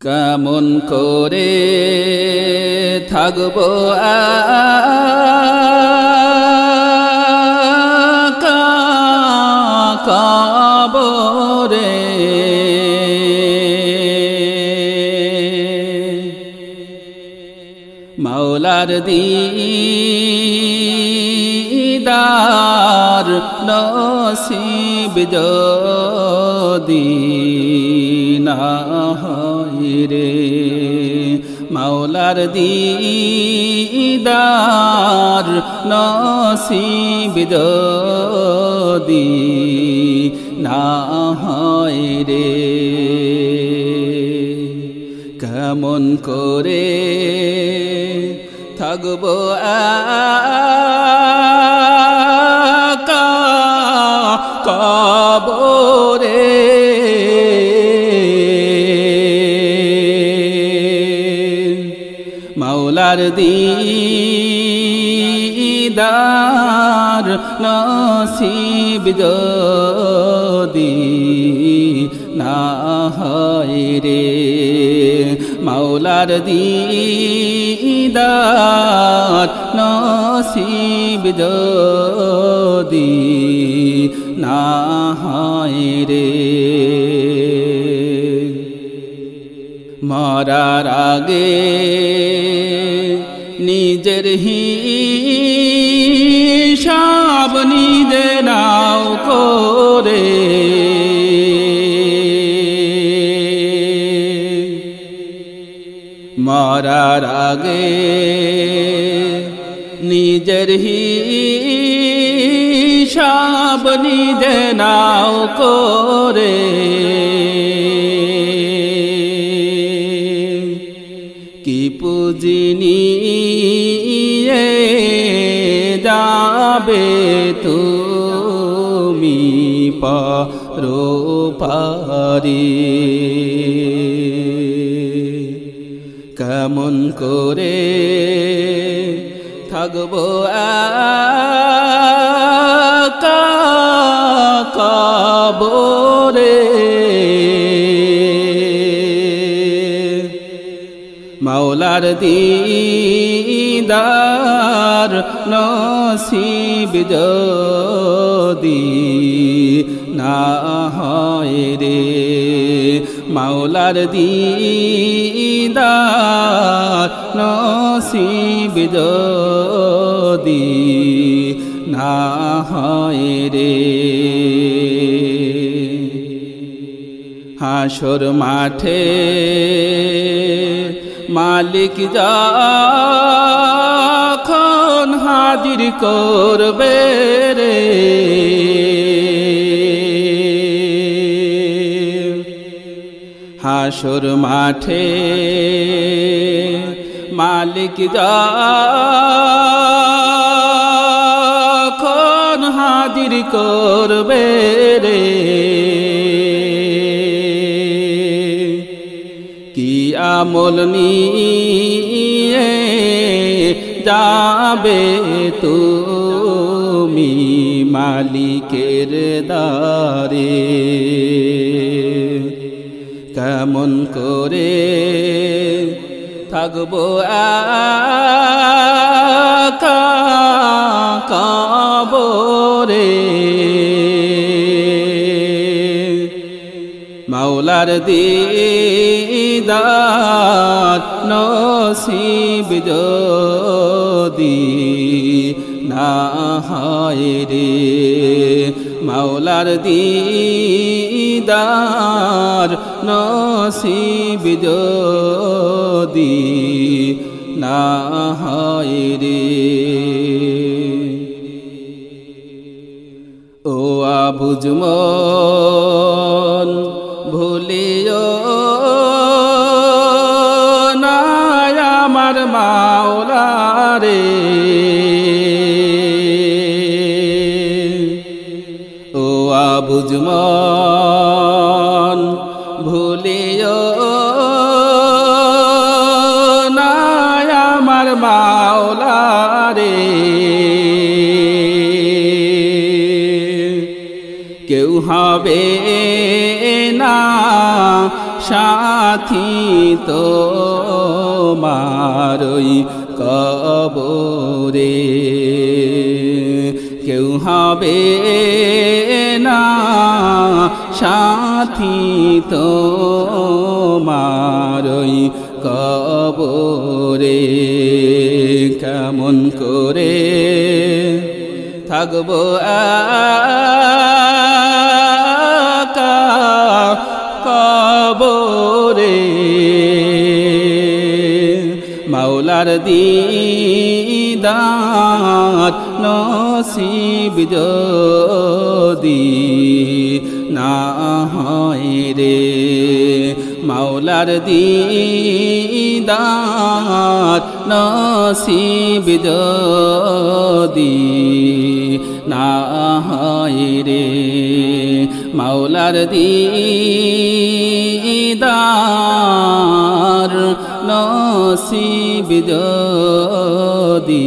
কেমন করে থাকব কাবরে? মাওলার দিদার নসিব যদি না হয় রে। মাওলার দিদার নসিব যদি না হয় রে। কেমন করে থাকব কবরে। মাওলার দিদার নসিব যদি না হয় রে। মাওলার দিদার নসিব যদি না হয় রে। মরার আগে নিজের হিসাব নিজে নাও করে মরার আগে নিজের হিসাব নিজে নাও করে। কি পুজিনি যাবে তুমি পারি কেমন করে থাকব কাবরে মাওলার দিদার নসিব যদি না হয় রে, মাওলার দিদার নসিব যদি না হয় রে। হাসর মাঠে মালিক যখন হাজির করবে রে। হাসর মাঠে মালিক যখন হাজির করবে রে। কি আমল নিয়ে যাবে তুমি মালিকের দারে কেমন করে থাকব কাবরে? মাওলার দিদার নসিব যদি না হয় রে। মাওলার দিদার নসিব যদি না হয় রে। ও আবুজমন ভুলিও না আমার মাওলারে। ও আবুজমন ভুলিও কেউ হবে না সাথী তো মারই কবরে। কেউ হবে না সাথী তো মারই কবরে। কেমন করে থাকব একা কবরে মাওলার দিদার নসিব যদি না হয় রে। মাওলার দিদার নসিব যদি না হয় রে। মাওলার দিদার নসিব যদি